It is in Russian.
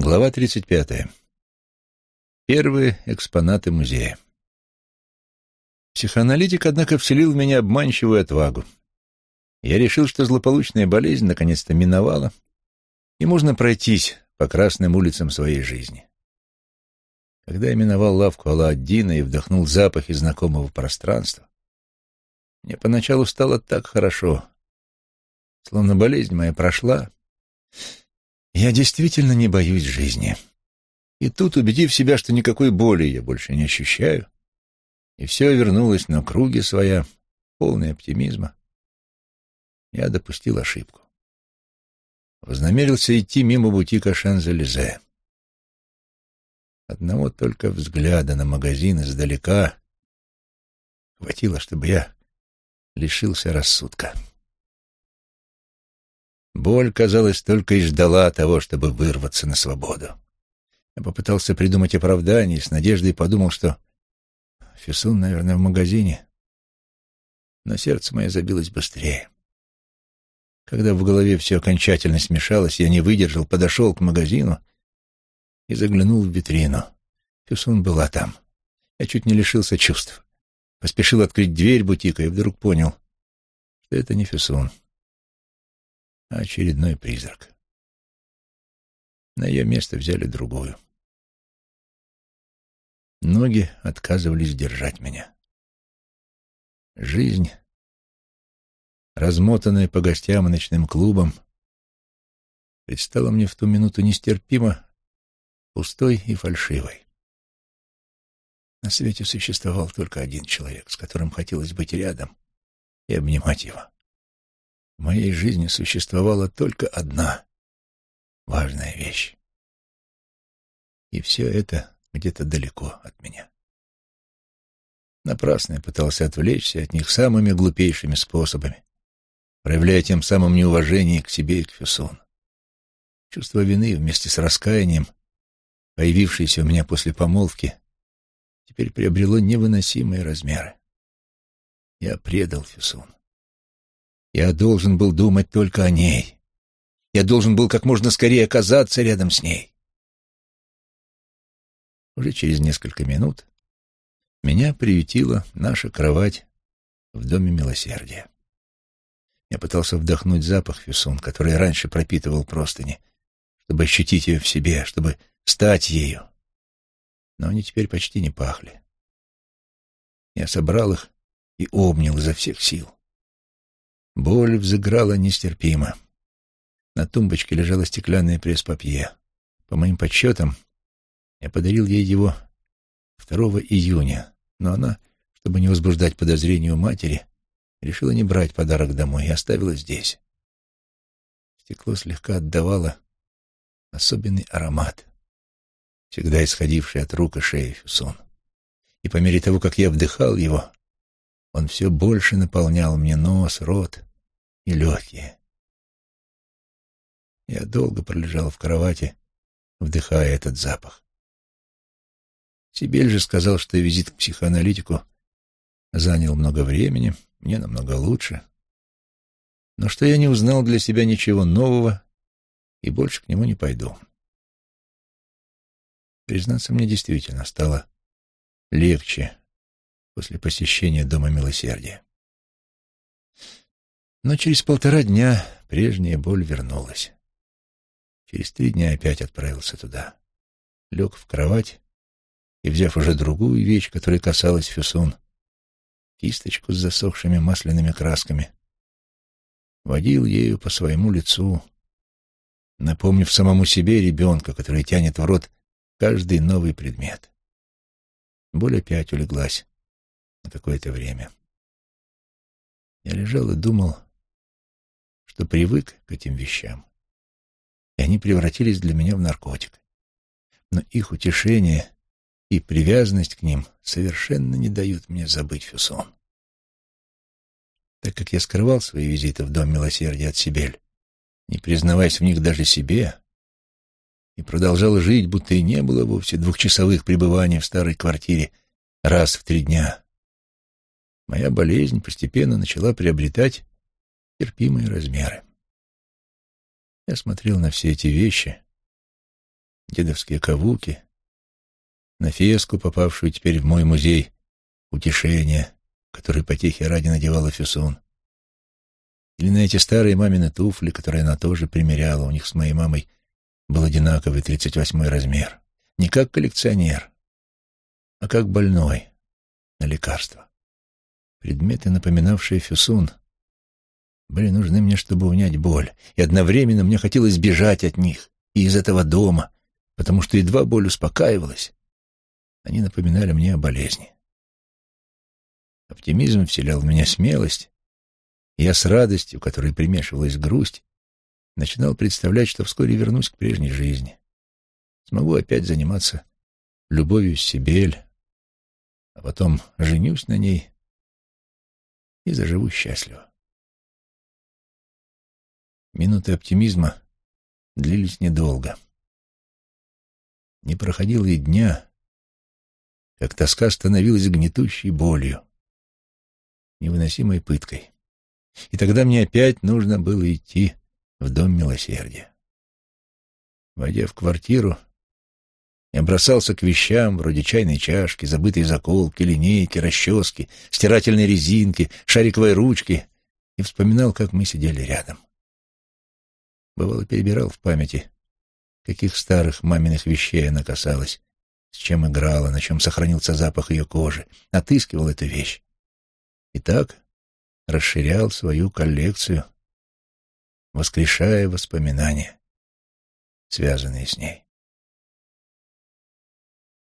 Глава 35. Первые экспонаты музея. Психоаналитик, однако, вселил в меня обманчивую отвагу. Я решил, что злополучная болезнь наконец-то миновала, и можно пройтись по красным улицам своей жизни. Когда я миновал лавку Алла-Аддина и вдохнул запахи знакомого пространства, мне поначалу стало так хорошо, словно болезнь моя прошла, я действительно не боюсь жизни. И тут, убедив себя, что никакой боли я больше не ощущаю, и все вернулось на круги своя, полный оптимизма, я допустил ошибку. Вознамерился идти мимо бутика Шанзелизе. Одного только взгляда на магазин издалека хватило, чтобы я лишился рассудка. Боль, казалось, только и ждала того, чтобы вырваться на свободу. Я попытался придумать оправдание, с надеждой подумал, что Фисун, наверное, в магазине. Но сердце мое забилось быстрее. Когда в голове все окончательно смешалось, я не выдержал, подошел к магазину и заглянул в витрину. Фисун была там. Я чуть не лишился чувств. Поспешил открыть дверь бутика и вдруг понял, что это не Фисун а очередной призрак. На ее место взяли другую. Ноги отказывались держать меня. Жизнь, размотанная по гостям и ночным клубам, предстала мне в ту минуту нестерпимо пустой и фальшивой. На свете существовал только один человек, с которым хотелось быть рядом и обнимать его. В моей жизни существовала только одна важная вещь. И все это где-то далеко от меня. Напрасно я пытался отвлечься от них самыми глупейшими способами, проявляя тем самым неуважение к себе и к Фюсон. Чувство вины вместе с раскаянием, появившееся у меня после помолвки, теперь приобрело невыносимые размеры. Я предал Фюсон. Я должен был думать только о ней. Я должен был как можно скорее оказаться рядом с ней. Уже через несколько минут меня приютила наша кровать в Доме Милосердия. Я пытался вдохнуть запах фюсун, который раньше пропитывал простыни, чтобы ощутить ее в себе, чтобы стать ею. Но они теперь почти не пахли. Я собрал их и обнял изо всех сил. Боль взыграла нестерпимо. На тумбочке лежало стеклянное пресс-папье. По моим подсчетам, я подарил ей его 2 июня, но она, чтобы не возбуждать подозрения у матери, решила не брать подарок домой и оставила здесь. Стекло слегка отдавало особенный аромат, всегда исходивший от рук и шеи Фюсон. И по мере того, как я вдыхал его, он все больше наполнял мне нос, рот и легкие. Я долго пролежал в кровати, вдыхая этот запах. Сибель же сказал, что визит к психоаналитику занял много времени, мне намного лучше, но что я не узнал для себя ничего нового и больше к нему не пойду. Признаться, мне действительно стало легче после посещения Дома Милосердия. Но через полтора дня прежняя боль вернулась. Через три дня опять отправился туда. Лег в кровать и, взяв уже другую вещь, которая касалась Фюсун, кисточку с засохшими масляными красками, водил ею по своему лицу, напомнив самому себе ребенка, который тянет в рот каждый новый предмет. Боль опять улеглась на какое-то время. Я лежал и думал, что привык к этим вещам, и они превратились для меня в наркотик. Но их утешение и привязанность к ним совершенно не дают мне забыть Фюсон. Так как я скрывал свои визиты в Дом Милосердия от Сибель, не признаваясь в них даже себе, и продолжал жить, будто и не было вовсе двухчасовых пребываний в старой квартире раз в три дня, моя болезнь постепенно начала приобретать терпимые размеры. Я смотрел на все эти вещи, дедовские кавуки, на феску, попавшую теперь в мой музей утешения, который потехи ради надевала Фюсун, или на эти старые мамины туфли, которые она тоже примеряла, у них с моей мамой был одинаковый тридцать восьмой размер. Не как коллекционер, а как больной на лекарства. Предметы, напоминавшие Фюсун, были нужны мне, чтобы унять боль, и одновременно мне хотелось бежать от них и из этого дома, потому что едва боль успокаивалась, они напоминали мне о болезни. Оптимизм вселял в меня смелость, и я с радостью, которой примешивалась грусть, начинал представлять, что вскоре вернусь к прежней жизни. Смогу опять заниматься любовью с Сибель, а потом женюсь на ней и заживу счастливо. Минуты оптимизма длились недолго. Не проходило и дня, как тоска становилась гнетущей болью, невыносимой пыткой. И тогда мне опять нужно было идти в Дом Милосердия. Войдя в квартиру, я бросался к вещам вроде чайной чашки, забытой заколки, линейки, расчески, стирательной резинки, шариковой ручки и вспоминал, как мы сидели рядом. Бывало, перебирал в памяти, каких старых маминых вещей она касалась, с чем играла, на чем сохранился запах ее кожи, отыскивал эту вещь. И так расширял свою коллекцию, воскрешая воспоминания, связанные с ней.